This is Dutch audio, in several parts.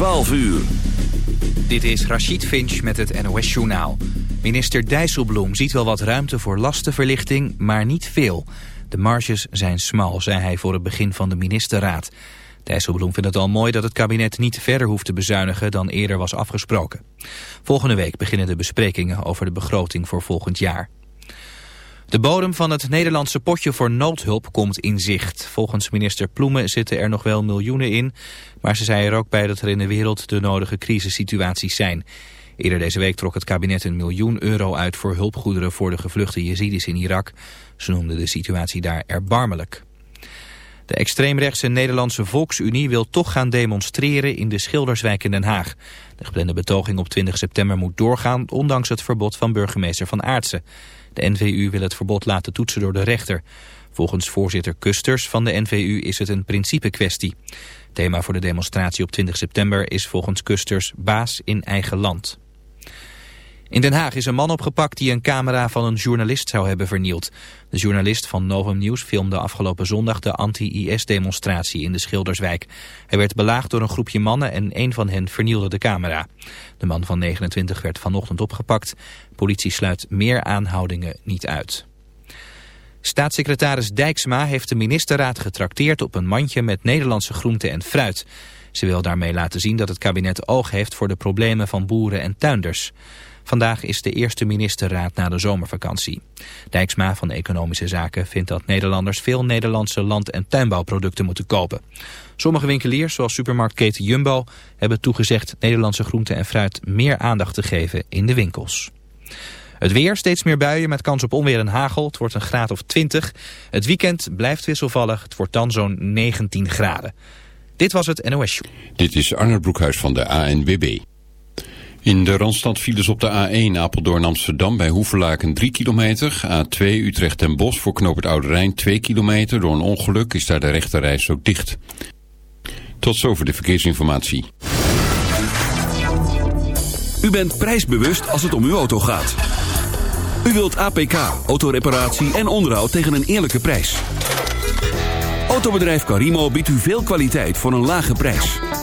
12 uur. Dit is Rachid Finch met het NOS-journaal. Minister Dijsselbloem ziet wel wat ruimte voor lastenverlichting, maar niet veel. De marges zijn smal, zei hij voor het begin van de ministerraad. Dijsselbloem vindt het al mooi dat het kabinet niet verder hoeft te bezuinigen dan eerder was afgesproken. Volgende week beginnen de besprekingen over de begroting voor volgend jaar. De bodem van het Nederlandse potje voor noodhulp komt in zicht. Volgens minister Ploemen zitten er nog wel miljoenen in, maar ze zei er ook bij dat er in de wereld de nodige crisissituaties zijn. Eerder deze week trok het kabinet een miljoen euro uit voor hulpgoederen voor de gevluchte Jezidis in Irak. Ze noemden de situatie daar erbarmelijk. De extreemrechtse Nederlandse Volksunie wil toch gaan demonstreren in de Schilderswijk in Den Haag. De geplande betoging op 20 september moet doorgaan, ondanks het verbod van burgemeester Van Aartsen. De NVU wil het verbod laten toetsen door de rechter. Volgens voorzitter Kusters van de NVU is het een principe kwestie. Thema voor de demonstratie op 20 september is volgens Kusters baas in eigen land. In Den Haag is een man opgepakt die een camera van een journalist zou hebben vernield. De journalist van Novum Nieuws filmde afgelopen zondag de anti-IS-demonstratie in de Schilderswijk. Hij werd belaagd door een groepje mannen en een van hen vernielde de camera. De man van 29 werd vanochtend opgepakt. Politie sluit meer aanhoudingen niet uit. Staatssecretaris Dijksma heeft de ministerraad getrakteerd op een mandje met Nederlandse groenten en fruit. Ze wil daarmee laten zien dat het kabinet oog heeft voor de problemen van boeren en tuinders. Vandaag is de eerste ministerraad na de zomervakantie. Dijksma van Economische Zaken vindt dat Nederlanders veel Nederlandse land- en tuinbouwproducten moeten kopen. Sommige winkeliers, zoals supermarktketen Jumbo, hebben toegezegd Nederlandse groenten en fruit meer aandacht te geven in de winkels. Het weer, steeds meer buien met kans op onweer en hagel. Het wordt een graad of 20. Het weekend blijft wisselvallig. Het wordt dan zo'n 19 graden. Dit was het NOS. Dit is Arnold Broekhuis van de ANWB. In de Randstad files op de A1 Apeldoorn Amsterdam bij Hoevelaken 3 kilometer. A2 Utrecht en Bos voor knoop het Oude Rijn 2 kilometer. Door een ongeluk is daar de rechterreis ook dicht. Tot zover de verkeersinformatie. U bent prijsbewust als het om uw auto gaat. U wilt APK, autoreparatie en onderhoud tegen een eerlijke prijs. Autobedrijf Carimo biedt u veel kwaliteit voor een lage prijs.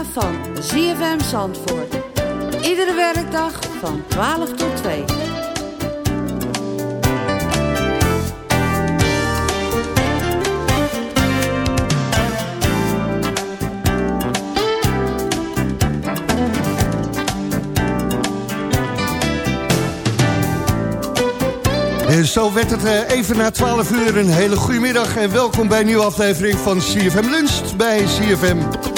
Lunchprogramma van ZFM Zandvoort. Iedere werkdag van 12 tot 2. En zo werd het eh, even na 12 uur. Een hele goede middag en welkom bij een nieuwe aflevering van CFM Lunch bij CFM.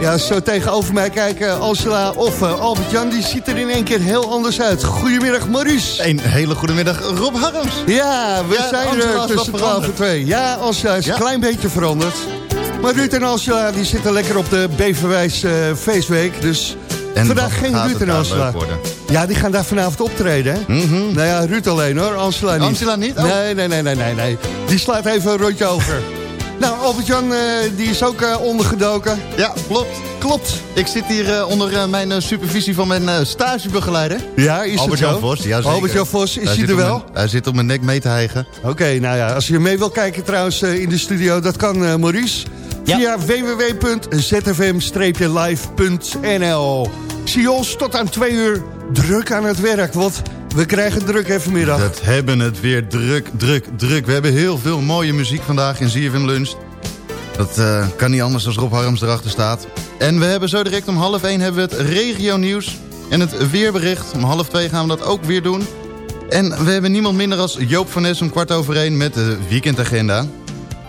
Ja, zo tegenover mij kijken Angela of uh, Albert-Jan, die ziet er in één keer heel anders uit. Goedemiddag Maurice. Een hele goede middag Rob Harms. Ja, we Ja, zijn Angela er tussen wat 12 en 2. Ja, Angela is Ja. een klein beetje veranderd. Maar Ruud en Angela die zitten lekker op de Beverwijs eh, feestweek. Dus En vandaag geen Ruud en Angela. Ja, die gaan daar vanavond optreden, hè? Mhm. Nou ja, Ruud alleen hoor, Angela niet. Angela niet? Oh. Nee, nee, nee, nee, nee, nee. Die slaat even een rondje over. Nou, Albert-Jan, eh, die is ook eh, ondergedoken. Ja, klopt. Klopt. Ik zit hier eh, onder mijn supervisie van mijn stagebegeleider. Ja, is Albert-Jan het zo? Vos, ja zeker. Albert-Jan Vos, is hij er wel? mijn- hij zit op mijn nek mee te hijgen. Oké, nou ja, als je mee wil kijken trouwens in de studio, dat kan eh, Maurice. Ja. Via www.zfm-live.nl Zie je ons tot aan twee uur druk aan het werk, want we krijgen druk even vanmiddag. Dat hebben het weer druk, druk, druk. We hebben heel veel mooie muziek vandaag in ZFM Lunch. Dat eh, kan niet anders als Rob Harms erachter staat. En we hebben zo direct om half één hebben we het regio nieuws en het weerbericht. Om half twee gaan we dat ook weer doen. En we hebben niemand minder als Joop van Nes om kwart over één met de weekendagenda.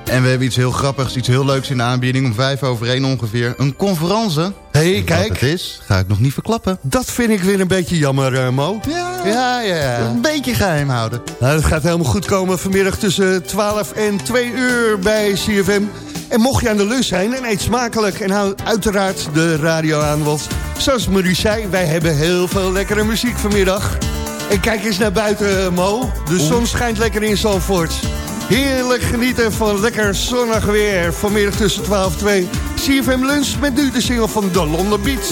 En we hebben iets heel grappigs, iets heel leuks in de aanbieding om vijf over één ongeveer. Een conferentie. hey, Wat kijk, het is, ga ik nog niet verklappen. dat vind ik weer een beetje jammer, eh, Mo. Ja, Ja, ja, een beetje geheim houden. Nou, dat gaat helemaal goed komen vanmiddag tussen 12 en 2 uur bij CFM. En mocht je aan de lus zijn en eet smakelijk en hou uiteraard de radio aan. Want zoals Maurice zei, wij hebben heel veel lekkere muziek vanmiddag. En kijk eens naar buiten, eh, Mo. De zon schijnt lekker in Zalvoort. Heerlijk genieten van lekker zonnig weer. Vanmiddag tussen 12 en 2. CFM Lunch met nu de single van The London Beats.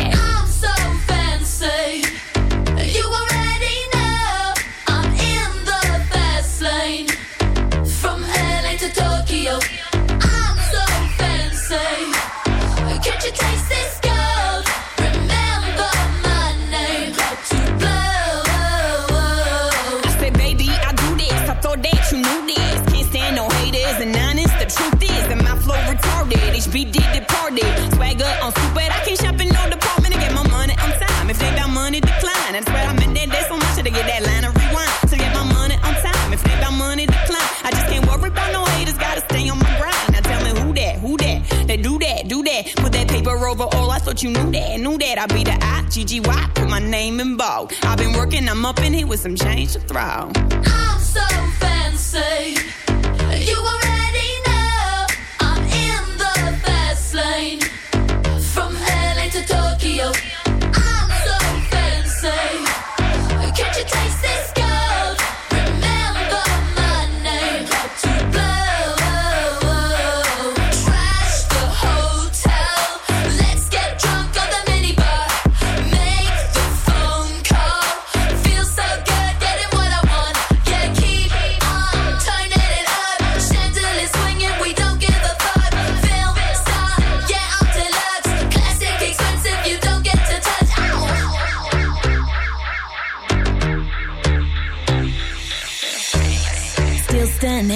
Do that. Put that paper over all. I thought you knew that, knew that. I'd be the I, G-G-Y. Put my name in bold. I've been working, I'm up in here with some change to throw. I'm so fancy. You already know I'm in the fast lane. From LA to Tokyo.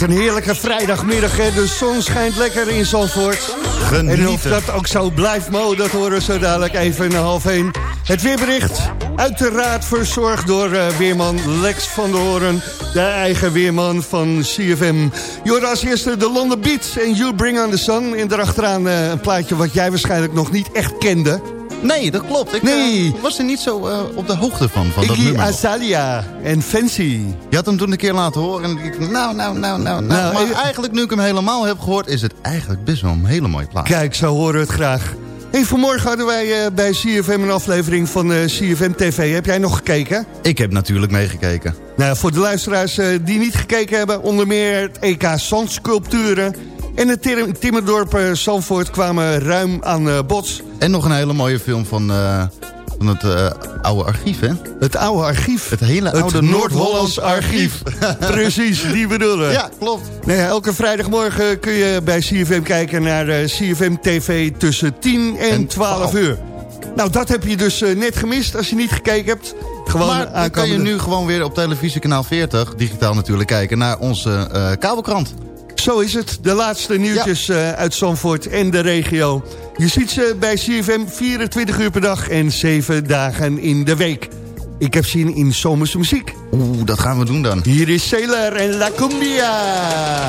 Wat een heerlijke vrijdagmiddag, hè. De zon schijnt lekker in Zandvoort. En of dat ook zo blijft, Mo, dat horen we zo dadelijk even na half één. Het weerbericht, uiteraard verzorgd door eh, weerman Lex van der Hoorn... de eigen weerman van CFM. Jorden als eerste de London Beat en You Bring on the Sun. En daarachteraan eh, een plaatje wat jij waarschijnlijk nog niet echt kende. Nee, dat klopt. Ik Nee. eh, was er niet zo eh, op de hoogte van, van dat nummer. Azalea en Fancy. Je had hem toen een keer laten horen en ik nou, nou, nou, nou, nou. Nou, maar eh, eigenlijk, nu ik hem helemaal heb gehoord, is het eigenlijk best wel een hele mooie plaat. Kijk, zo horen we het graag. Hey, vanmorgen hadden wij eh, bij CFM een aflevering van eh, CFM TV. Heb jij nog gekeken? Ik heb natuurlijk meegekeken. Nou, voor de luisteraars eh, die niet gekeken hebben... onder meer het EK Zandsculpturen... en het Tim- Timmerdorp eh, Zandvoort kwamen ruim aan eh, bots. En nog een hele mooie film van, eh, van het oude archief, hè? Het oude archief. Het hele oude Noord-Hollands archief. Precies, die bedoelen. Ja, klopt. Nou ja, elke vrijdagmorgen kun je bij CFM kijken naar eh, CFM TV tussen 10 en, En 12 12. uur. Nou, dat heb je dus net gemist als je niet gekeken hebt. Gewoon maar dan kan je nu gewoon weer op televisiekanaal 40, digitaal natuurlijk, kijken naar onze kabelkrant. Zo is het. De laatste nieuwtjes eh, uit Zandvoort en de regio. Je ziet ze bij CFM 24 uur per dag en 7 dagen in de week. Ik heb zin in zomerse muziek. Oeh, dat gaan we doen dan. Hier is Sailor en La Cumbia.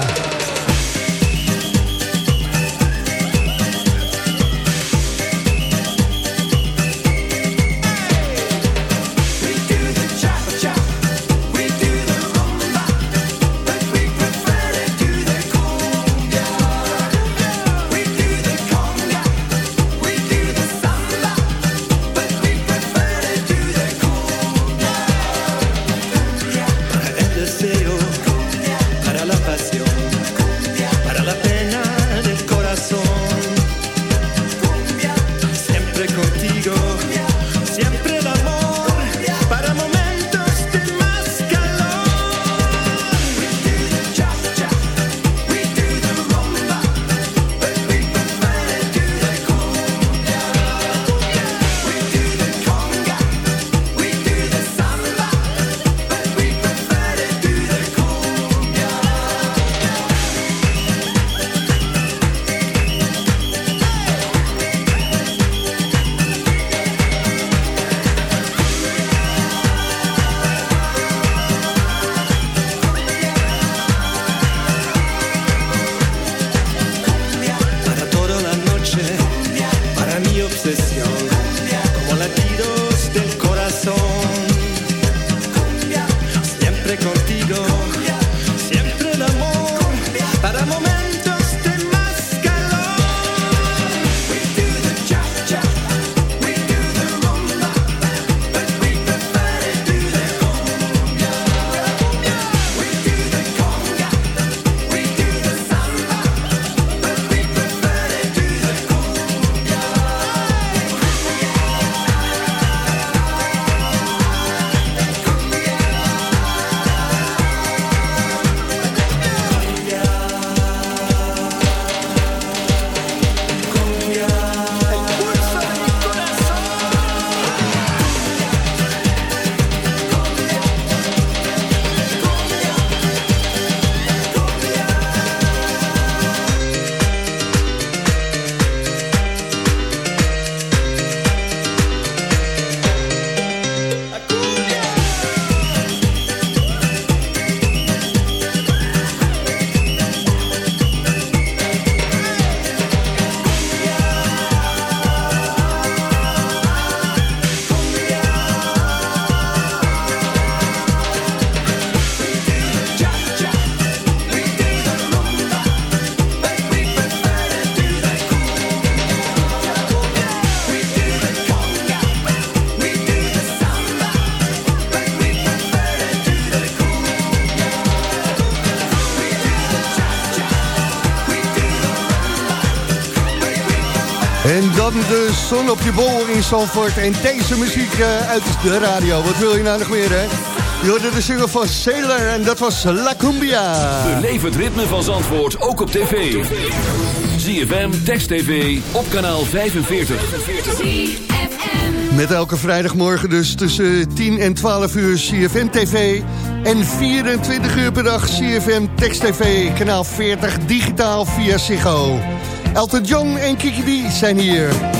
Zon op je bol in Zandvoort. En deze muziek uh, uit de radio. Wat wil je nou nog meer, hè? Je hoorde de single van Sailor en dat was La Cumbia. Beleef het ritme van Zandvoort ook op tv. ZFM, Text TV, op kanaal 45. Met elke vrijdagmorgen dus tussen 10 en 12 uur CFM TV... en 24 uur per dag CFM Text TV, kanaal 40 digitaal via Ziggo. Elton John en Kiki D zijn hier.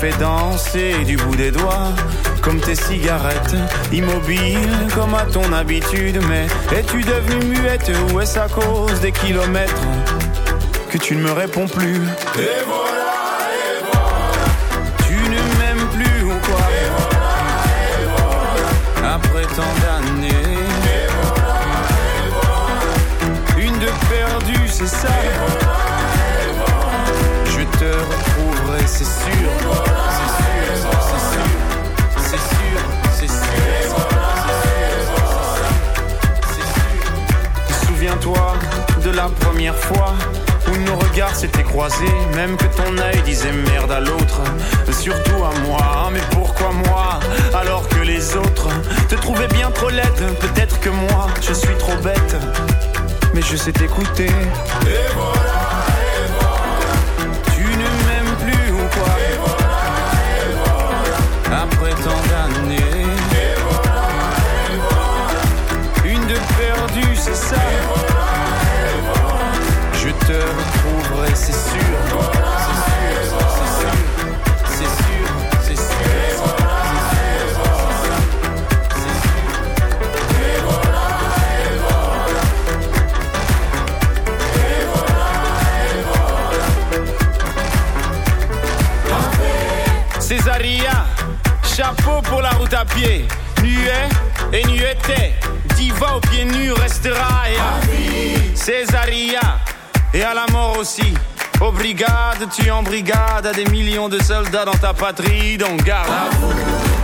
Fais danser du bout des doigts, comme tes cigarettes, immobile comme à ton habitude. Mais es-tu devenue muette ou est-ce à cause des kilomètres que tu ne me réponds plus? Et voilà, et voilà. Tu ne m'aimes plus ou quoi? Et voilà, et voilà. Après tant d'années. Et voilà, et voilà. Une de perdue, c'est ça. Et voilà, et voilà. Je te retrouverai. C'est sûr, la première fois où nos regards s'étaient croisés, même que ton œil disait merde à l'autre, surtout à moi. Mais pourquoi moi alors que les autres te trouvaient bien trop laide? Peut-être que moi je suis trop bête, mais je sais t'écouter. Et voilà. Après tant d'années. Et voilà, et voilà. Une de perdue, c'est ça. C'est sûr. Césaria, chapeau pour la route à pied. Nuet et nueté, diva aux pieds nus restera. Et à Césaria, et à la mort aussi. Aux brigades, tu en brigade, à des millions de soldats dans ta patrie, donc garde.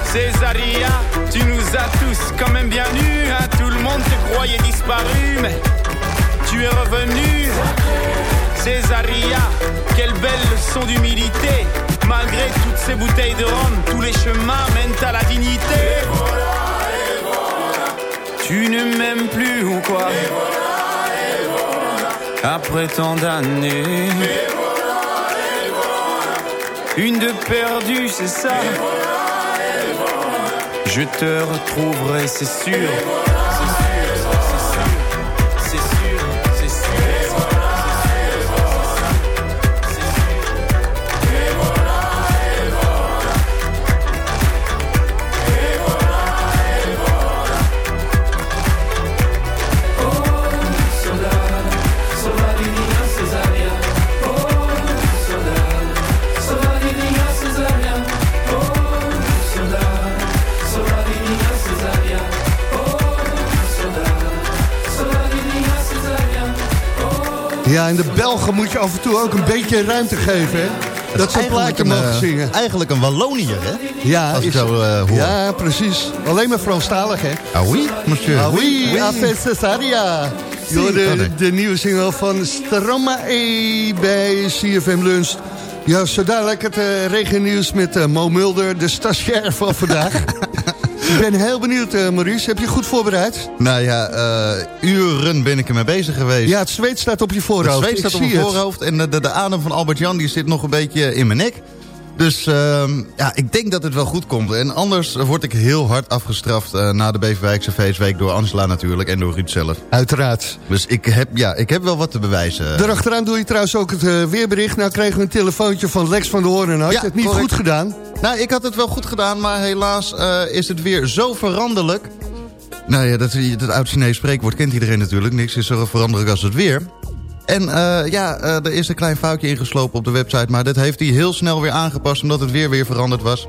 Césaria, tu nous as tous quand même bien nus, hein. tout le monde te croyait disparu, mais tu es revenu. Césaria, quelle belle leçon d'humilité. Malgré toutes ces bouteilles de rhum, tous les chemins mènent à la dignité. Tu ne m'aimes plus ou quoi? Après tant d'années. Une de perdue, c'est ça. Je te retrouverai, c'est sûr. Ja, en de Belgen moet je af en toe ook een beetje ruimte geven, hè? Dat ze een plaatje mogen eh, zingen. Eigenlijk een Walloniër, hè? Ja, Als ik zo eh, hoor. Ja, precies. Alleen maar Franstalig, hè? Ah oui, monsieur. Ah oui, Oui. Cesaria. Joh, de, Anne. de nieuwe single van Stromae bij CFM Lunch. Ja, zo dadelijk het uh, regennieuws met eh, Mo Mulder, de stagiair van vandaag. ik ben heel benieuwd, eh, Maurice. Heb je goed voorbereid? Nou ja, eh, uren ben ik ermee bezig geweest. Ja, het zweet staat op je voorhoofd. Het zweet Ik staat op mijn voorhoofd en de, de, de adem van Albert-Jan die zit nog een beetje in mijn nek. Dus ehm, ja, ik denk dat het wel goed komt. En anders word ik heel hard afgestraft eh, na de Beverwijkse feestweek... door Angela natuurlijk en door Ruud zelf. Uiteraard. Dus ik heb, ja, ik heb wel wat te bewijzen. Daarachteraan doe je trouwens ook het eh, weerbericht. Nou kregen we een telefoontje van Lex van der Hoorn. Had je het niet correct. goed gedaan? Nou, ik had het wel goed gedaan, maar helaas eh, is het weer zo veranderlijk. Nou ja, dat, dat oud Chinees spreekwoord kent iedereen natuurlijk. Niks is zo veranderlijk als het weer. En eh, ja, eh, er is een klein foutje ingeslopen op de website... maar dat heeft hij heel snel weer aangepast... omdat het weer weer veranderd was.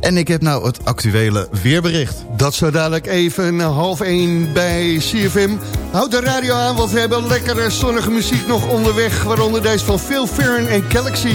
En ik heb nou het actuele weerbericht. Dat zo dadelijk even half één bij CFM. Houd de radio aan, want we hebben lekkere zonnige muziek nog onderweg. Waaronder deze van Phil Fern en Galaxy.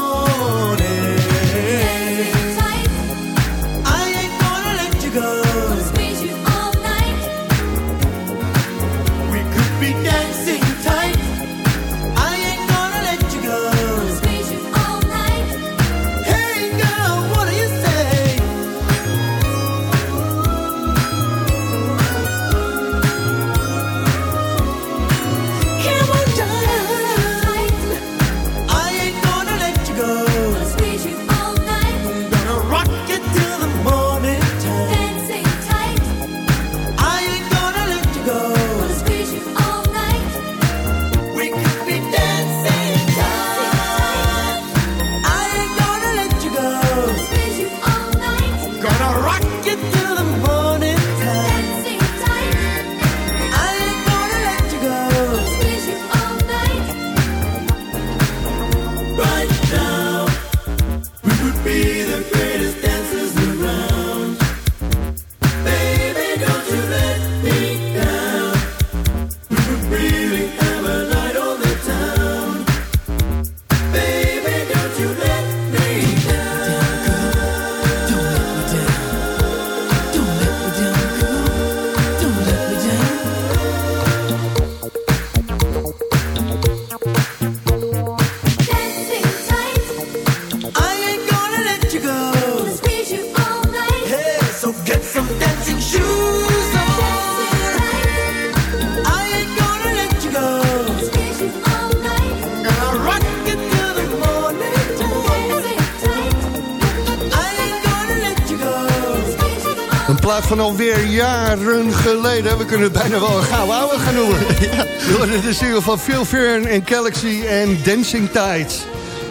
Van alweer jaren geleden. We kunnen het bijna wel een gouden gaan noemen. Ja. Door de single van Phil Fern en Galaxy en Dancing Tides.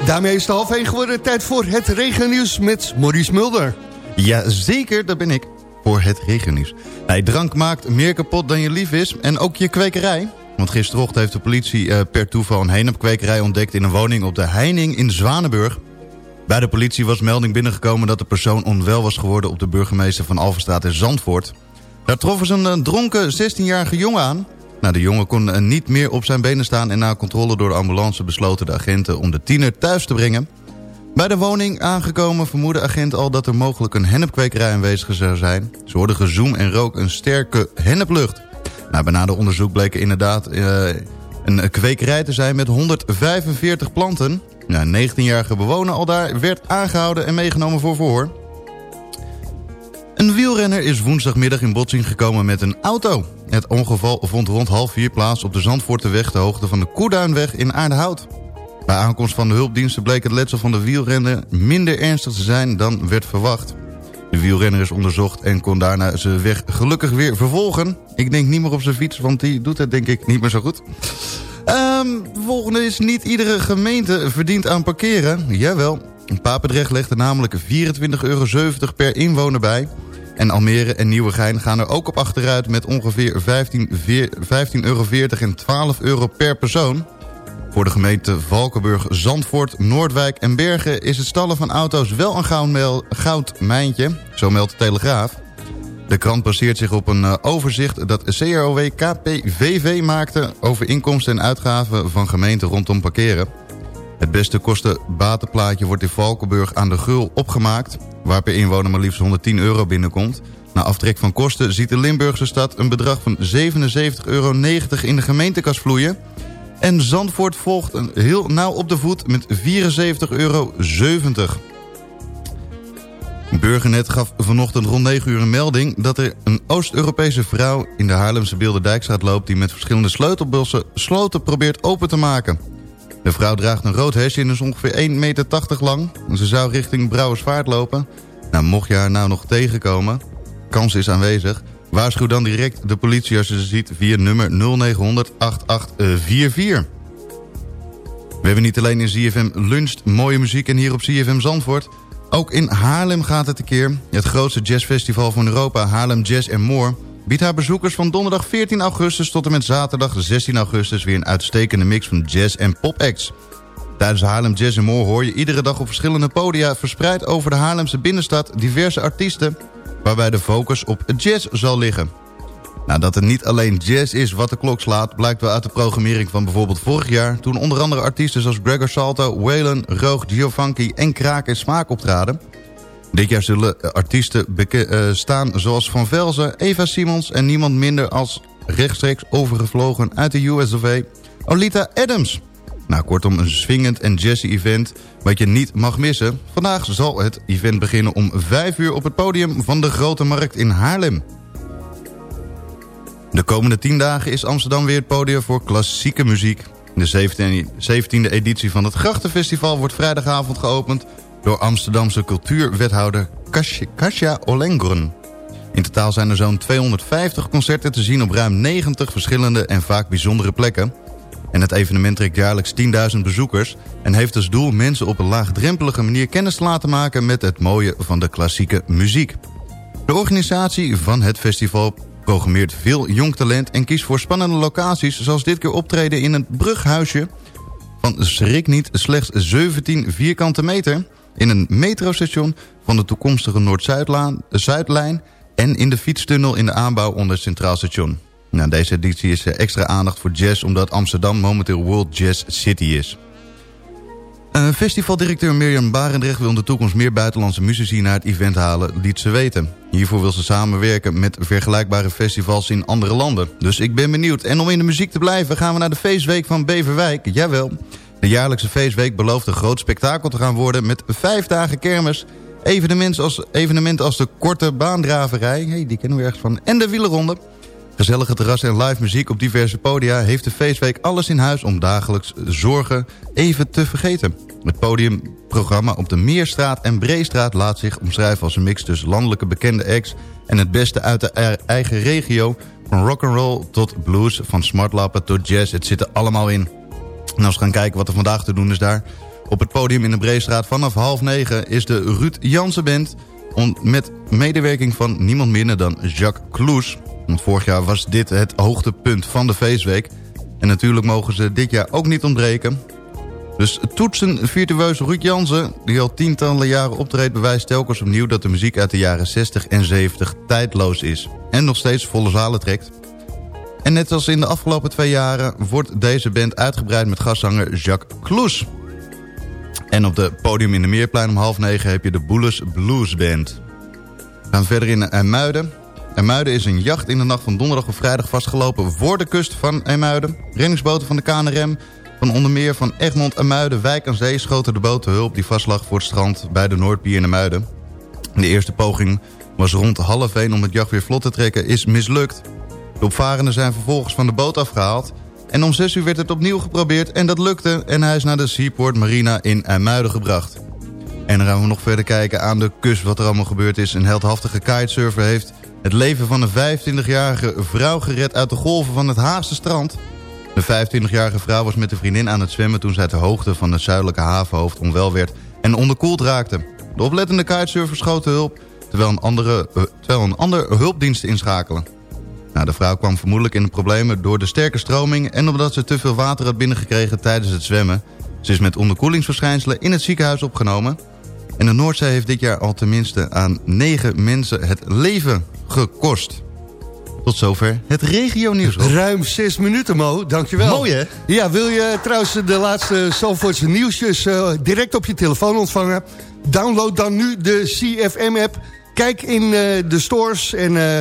Daarmee is het half één geworden. Tijd voor het regennieuws met Maurice Mulder. Ja, zeker, dat ben ik. Voor het regennieuws. Nee, drank maakt meer kapot dan je lief is. En ook je kwekerij. Want gisterochtend heeft de politie eh, per toeval een hennepkwekerij ontdekt... in een woning op de Heining in Zwanenburg. Bij de politie was melding binnengekomen dat de persoon onwel was geworden... op de burgemeester van Alverstraat in Zandvoort. Daar troffen ze een eh, dronken 16-jarige jongen aan. Nou, de jongen kon eh, niet meer op zijn benen staan... en na controle door de ambulance besloten de agenten om de tiener thuis te brengen. Bij de woning aangekomen vermoedde agent al dat er mogelijk een hennepkwekerij aanwezig zou zijn. Ze hoorden gezoem en rook een sterke henneplucht. Nou, bij onderzoek bleek er inderdaad eh, een kwekerij te zijn met 145 planten. Nou, een 19-jarige bewoner al daar werd aangehouden en meegenomen voor verhoor. Een wielrenner is woensdagmiddag in botsing gekomen met een auto. Het ongeval vond rond half vier plaats op de Zandvoorteweg... de hoogte van de Koeduinweg in Aardehout. Bij aankomst van de hulpdiensten bleek het letsel van de wielrenner... minder ernstig te zijn dan werd verwacht. De wielrenner is onderzocht en kon daarna zijn weg gelukkig weer vervolgen. Ik denk niet meer op zijn fiets, want die doet het denk ik niet meer zo goed. De volgende is niet iedere gemeente verdient aan parkeren. Jawel, Papendrecht legt er namelijk 24,70 euro per inwoner bij... En Almere en Nieuwegein gaan er ook op achteruit met ongeveer 15,40 15 euro en 12 euro per persoon. Voor de gemeente Valkenburg, Zandvoort, Noordwijk en Bergen... is het stallen van auto's wel een goudmijntje, zo meldt de Telegraaf. De krant baseert zich op een eh, overzicht dat CROW KPVV maakte... over inkomsten en uitgaven van gemeenten rondom parkeren. Het beste kosten-batenplaatje wordt in Valkenburg aan de Gul opgemaakt... waar per inwoner maar liefst 110 euro binnenkomt. Na aftrek van kosten ziet de Limburgse stad een bedrag van 77,90 euro in de gemeentekas vloeien... En Zandvoort volgt een heel nauw op de voet met 74,70 euro. Burgernet gaf vanochtend rond 9 uur een melding... dat er een Oost-Europese vrouw in de Haarlemse Beelderdijkstraat loopt... die met verschillende sleutelbussen sloten probeert open te maken. De vrouw draagt een rood hesje en is ongeveer 1,80 meter lang. Ze zou richting Brouwersvaart lopen. Nou, mocht je haar nou nog tegenkomen, kans is aanwezig... waarschuw dan direct de politie als je ze ziet via nummer 0900 8844. We hebben niet alleen in ZFM Lunch mooie muziek en hier op ZFM Zandvoort... Ook in Haarlem gaat het een keer. Het grootste jazzfestival van Europa, Haarlem Jazz More... biedt haar bezoekers van donderdag 14 augustus tot en met zaterdag 16 augustus... weer een uitstekende mix van jazz en pop acts. Tijdens Haarlem Jazz More hoor je iedere dag op verschillende podia... verspreid over de Haarlemse binnenstad diverse artiesten... waarbij de focus op jazz zal liggen. Nou, dat het niet alleen jazz is wat de klok slaat... blijkt wel uit de programmering van bijvoorbeeld vorig jaar... toen onder andere artiesten zoals Gregor Salto, Waylon, Roog, Giovanni en Kraak en Smaak optraden. Dit jaar zullen artiesten uh, staan zoals Van Velzen, Eva Simons... en niemand minder als rechtstreeks overgevlogen uit de US of A... Olita Adams. Nou, kortom, een swingend en jazzy event wat je niet mag missen. Vandaag zal het event beginnen om 5 uur op het podium van de Grote Markt in Haarlem. De komende 10 dagen is Amsterdam weer het podium voor klassieke muziek. De 17e editie van het Grachtenfestival wordt vrijdagavond geopend... door Amsterdamse cultuurwethouder Kasia Olengren. In totaal zijn er zo'n 250 concerten te zien op ruim 90 verschillende en vaak bijzondere plekken... En het evenement trekt jaarlijks 10.000 bezoekers... en heeft als doel mensen op een laagdrempelige manier kennis te laten maken... met het mooie van de klassieke muziek. De organisatie van het festival programmeert veel jong talent... en kiest voor spannende locaties zoals dit keer optreden in een brughuisje... van schrik niet slechts 17 vierkante meter... in een metrostation van de toekomstige Noord-Zuidlijn... en in de fietstunnel in de aanbouw onder het Centraal Station. Nou, deze editie is extra aandacht voor jazz... omdat Amsterdam momenteel World Jazz City is. Uh, festivaldirecteur Mirjam Barendrecht wil in de toekomst meer buitenlandse muzici naar het event halen, liet ze weten. Hiervoor wil ze samenwerken met vergelijkbare festivals in andere landen. Dus ik ben benieuwd. En om in de muziek te blijven gaan we naar de feestweek van Beverwijk. Jawel, de jaarlijkse feestweek belooft een groot spektakel te gaan worden met vijf dagen kermis... Evenementen als, als de korte baandraverij, hey, die kennen we ergens van, en de wielerronde... Gezellige terrassen en live muziek op diverse podia... heeft de feestweek alles in huis om dagelijks zorgen even te vergeten. Het podiumprogramma op de Meerstraat en Breestraat laat zich omschrijven als een mix tussen landelijke bekende acts... en het beste uit de eigen regio. Van rock'n'roll tot blues, van smartlappen tot jazz. Het zit er allemaal in. En als we gaan kijken wat er vandaag te doen is daar... op het podium in de Breestraat vanaf half negen is de Ruud Jansen Band... met medewerking van niemand minder dan Jacques Kloes... Want vorig jaar was dit het hoogtepunt van de feestweek. En natuurlijk mogen ze dit jaar ook niet ontbreken. Dus toetsen virtueus Ruud Jansen, die al tientallen jaren optreedt... bewijst telkens opnieuw dat de muziek uit de jaren 60 en 70 tijdloos is. En nog steeds volle zalen trekt. En net als in de afgelopen twee jaren wordt deze band uitgebreid met gastzanger Jacques Kloes. En op het podium in de Meerplein om half negen heb je de Boelus Blues Band. We gaan verder in Muiden. Emuiden is een jacht in de nacht van donderdag of vrijdag vastgelopen voor de kust van Emuiden. Reddingsboten van de KNRM van onder meer van Egmond, Emuiden, Wijk aan Zee schoten de boot te hulp die vastlag voor het strand bij de Noordpier in Emuiden. De eerste poging was rond half één om het jacht weer vlot te trekken, is mislukt. De opvarenden zijn vervolgens van de boot afgehaald en om 6 uur werd het opnieuw geprobeerd en dat lukte en hij is naar de Seaport Marina in IJmuiden gebracht. En dan gaan we nog verder kijken aan de kust wat er allemaal gebeurd is. Een heldhaftige kitesurfer heeft het leven van een 25-jarige vrouw gered uit de golven van het Haagse strand. De 25-jarige vrouw was met een vriendin aan het zwemmen... toen zij ter hoogte van het zuidelijke havenhoofd onwel werd en onderkoeld raakte. De oplettende kitesurfer schoot de hulp... terwijl een, andere, uh, terwijl een ander hulpdienst inschakelen. Nou, de vrouw kwam vermoedelijk in de problemen door de sterke stroming... en omdat ze te veel water had binnengekregen tijdens het zwemmen. Ze is met onderkoelingsverschijnselen in het ziekenhuis opgenomen... En de Noordzee heeft dit jaar al tenminste aan negen mensen het leven gekost. Tot zover het regionieuws. Ruim zes minuten, Mo. Dankjewel. Mooi, hè? Ja, wil je trouwens de laatste Zalvoortse nieuwsjes uh, direct op je telefoon ontvangen? Download dan nu de CFM-app. Kijk in uh, de stores en uh,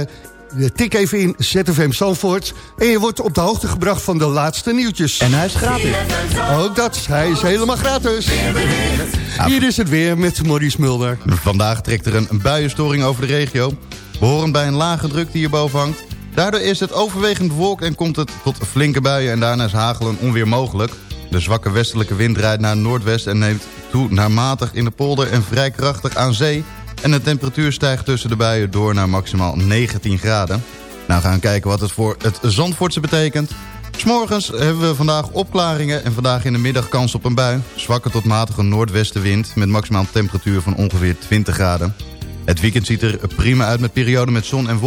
tik even in ZFM Zalvoort. En je wordt op de hoogte gebracht van de laatste nieuwtjes. En hij is gratis. Ook dat, hij is helemaal gratis. Hier is het weer met Maurice Mulder. Vandaag trekt er een buienstoring over de regio behoren bij een lage druk die hierboven hangt. Daardoor is het overwegend bewolkt en komt het tot flinke buien en daarna is hagelen onweer mogelijk. De zwakke westelijke wind draait naar noordwest en neemt toe naar matig in de polder en vrij krachtig aan zee. En de temperatuur stijgt tussen de buien door naar maximaal 19 graden. Nou gaan we kijken wat het voor het Zandvoortse betekent. S'morgens hebben we vandaag opklaringen en vandaag in de middag kans op een bui. Zwakke tot matige noordwestenwind met maximaal temperatuur van ongeveer 20 graden. Het weekend ziet er prima uit met perioden met zon en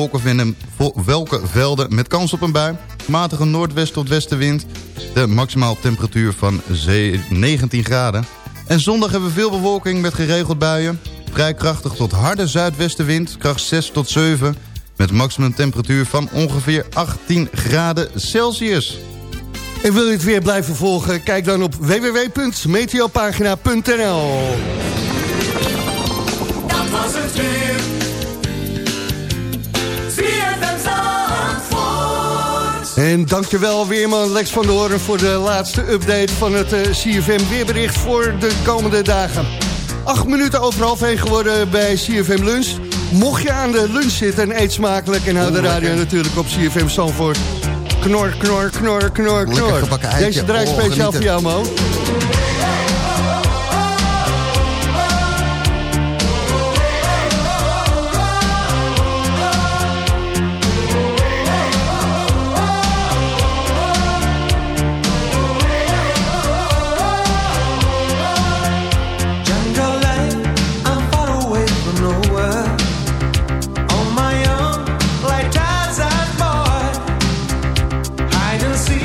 wolkenvelden met kans op een bui. matige noordwest tot westenwind. De maximaal temperatuur van zee- 19 graden. En zondag hebben we veel bewolking met geregeld buien. Vrij krachtig tot harde zuidwestenwind, kracht 6 tot 7... met maximum temperatuur van ongeveer 18 graden Celsius. En wil je het weer blijven volgen? Kijk dan op www.meteopagina.nl Dat was het weer. En dankjewel Weerman Lex van der Hoorn voor de laatste update van het eh, CFM weerbericht voor de komende dagen. Acht minuten over half heen geworden bij CFM Lunch. Mocht je aan de lunch zitten en eet smakelijk en hou de radio natuurlijk op CFM Zandvoort. Knor, knor, knor, knor, knor. Deze draait Oh, speciaal voor jou, Mo. see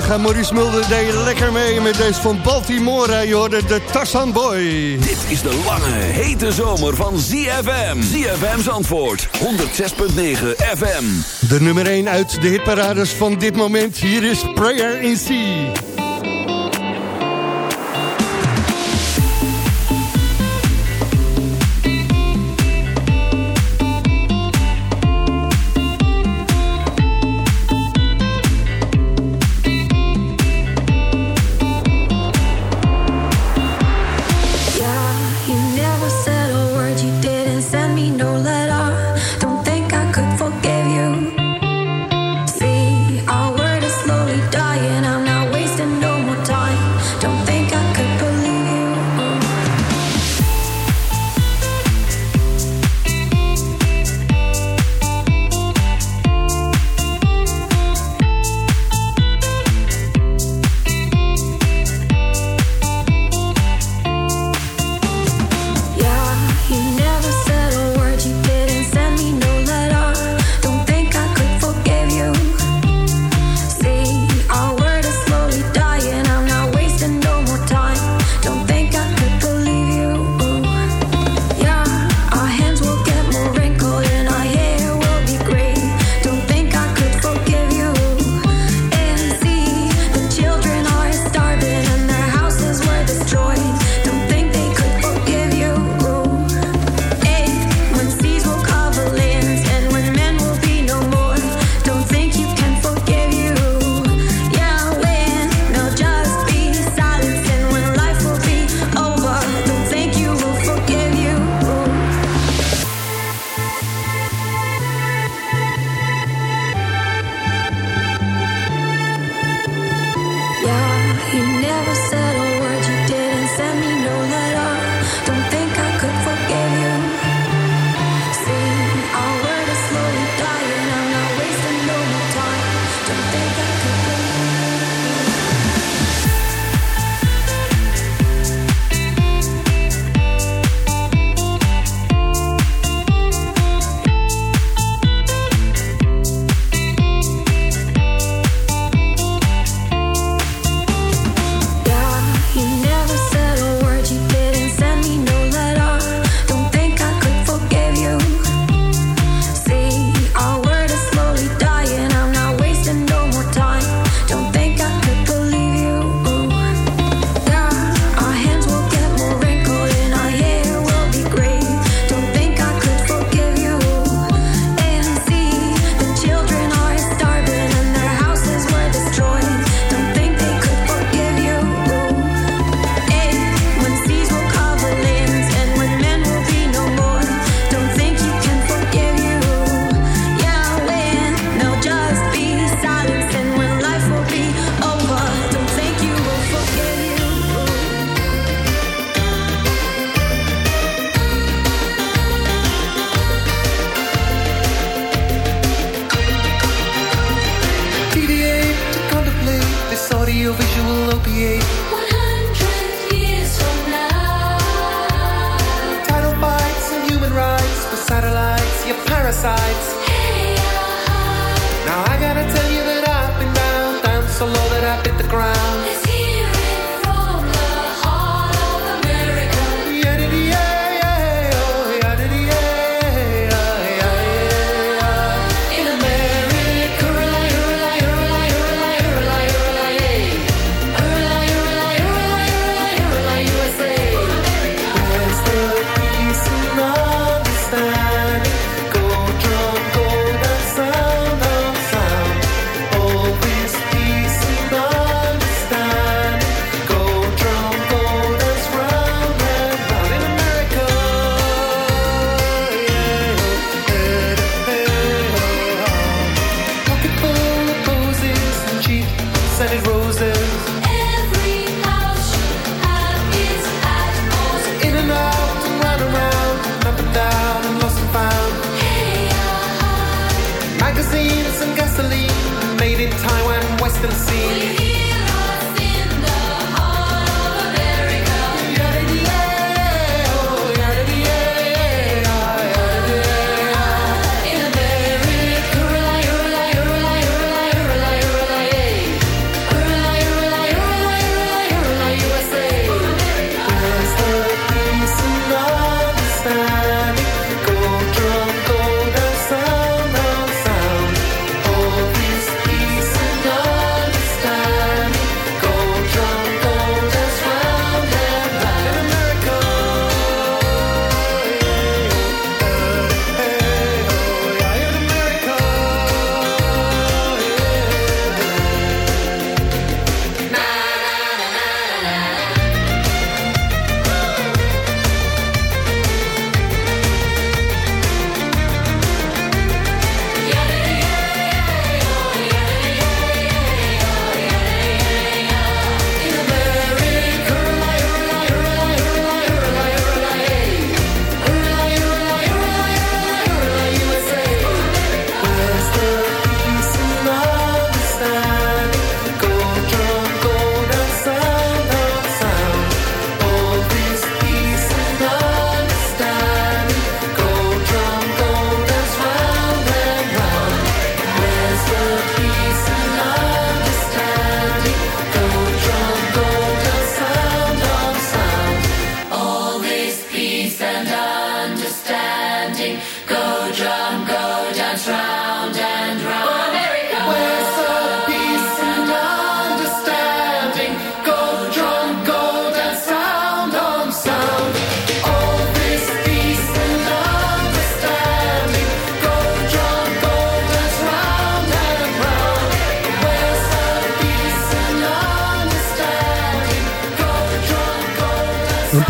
collega Maurice Mulder deed lekker mee met deze van Baltimore. Je hoorde de Tarzan Boy. Dit is de lange, hete zomer van ZFM. ZFM's antwoord, 106.9 FM. De nummer 1 uit de hitparades van dit moment. Hier is Prayer in Sea.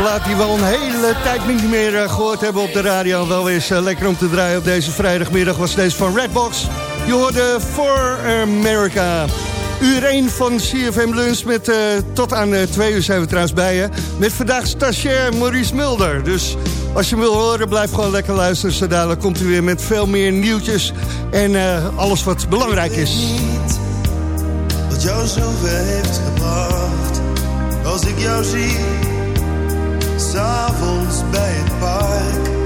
plaat die we al een hele tijd niet meer eh, gehoord hebben op de radio. Wel weer eh, lekker om te draaien op deze vrijdagmiddag was deze van Redbox. Je hoorde For America. Uur van CFM Lunch met eh, tot aan 2 uur zijn we trouwens bij je. Met vandaag stagiair Maurice Mulder. Dus als je hem wil horen, blijf gewoon lekker luisteren. Zo komt u weer met veel meer nieuwtjes en alles wat belangrijk is. Niet wat jou zoveel heeft gebracht. Als ik jou zie s'avonds bij het park.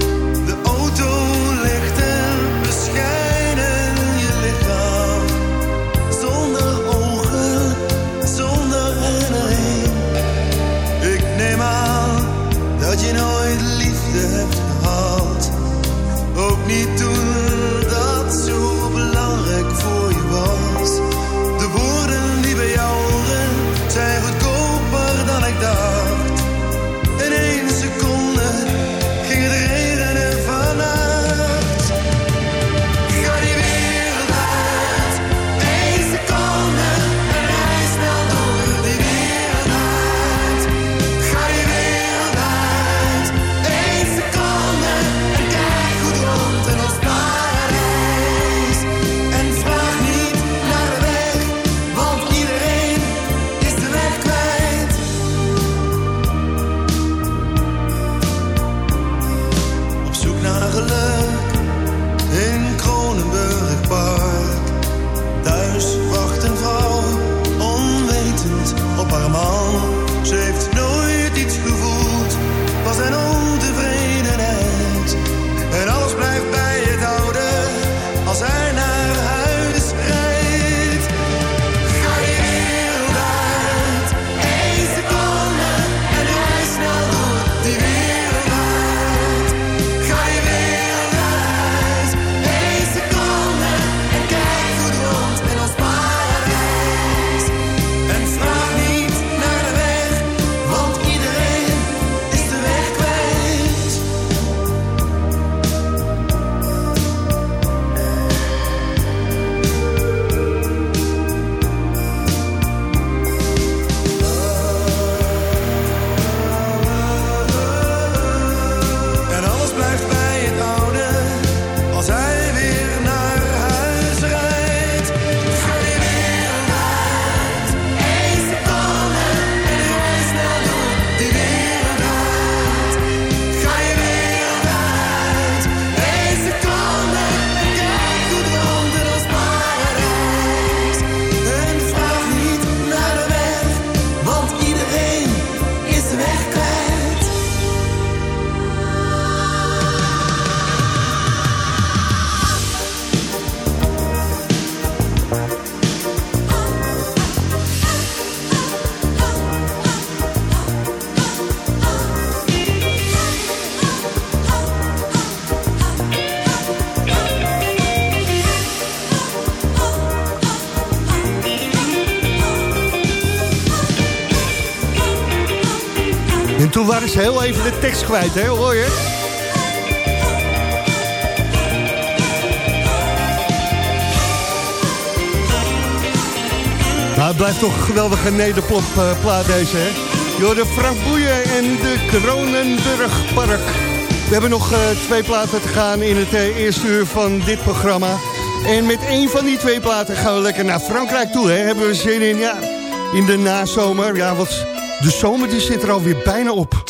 En toen waren ze heel even de tekst kwijt, hè? Hoor je? Nou, het blijft toch een geweldige nederpop eh, deze, hè? Door Frank Boeien en de Kronenburgpark. We hebben nog eh, twee platen te gaan in het eh, eerste uur van dit programma. En met één van die twee platen gaan we lekker naar Frankrijk toe, hè? Hebben we zin in, ja, in de nazomer. Ja, wat, de zomer die zit er alweer bijna op.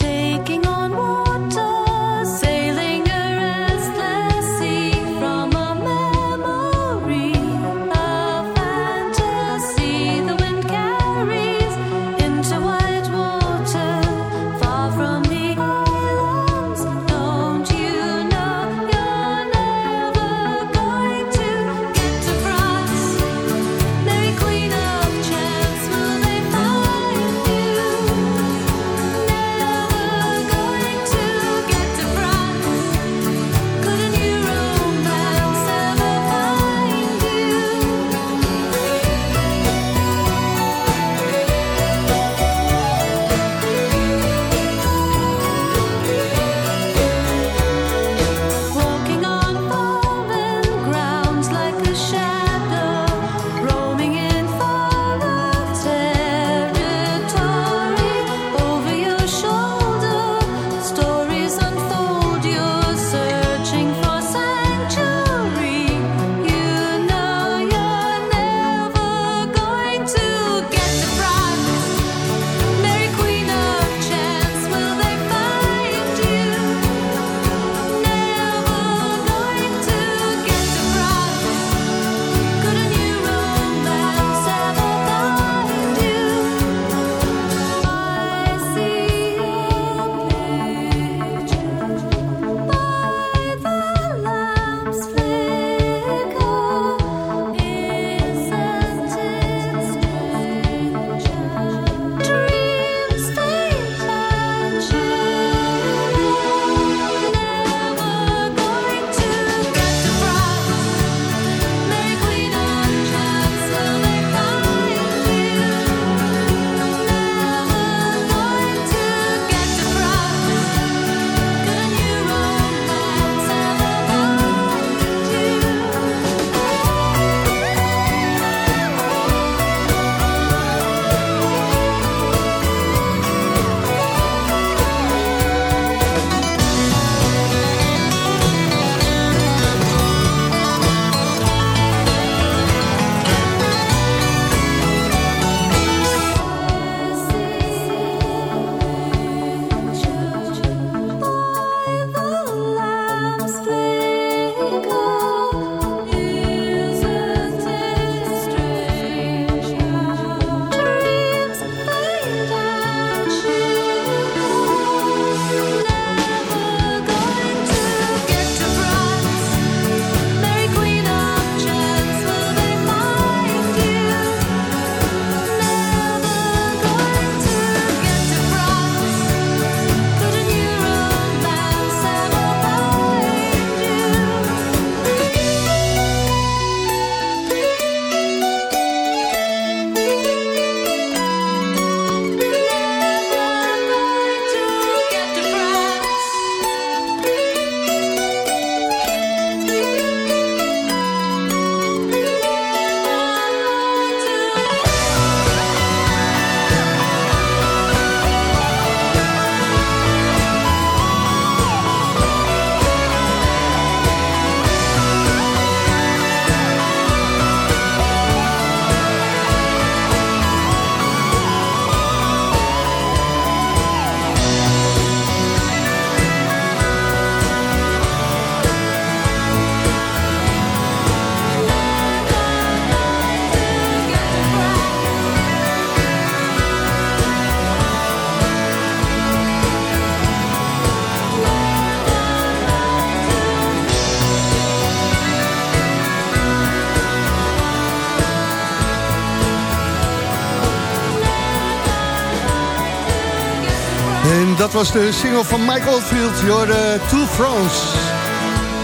dat was de single van Mike Oldfield, Your To France.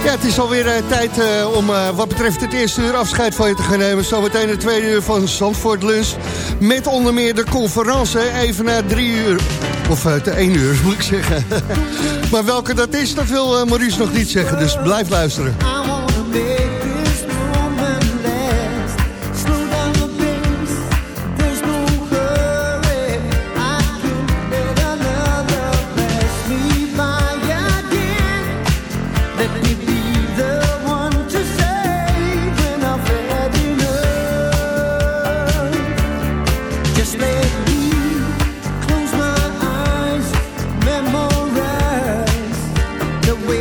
Ja, het is alweer uh, tijd uh, om uh, wat betreft het eerste uur afscheid van je te gaan nemen. Zometeen het tweede uur van Zandvoort Lunch. Met onder meer de conferentie, even na drie uur. Of uh, te één uur, moet ik zeggen. maar welke dat is, dat wil Maurice nog niet zeggen. Dus blijf luisteren. away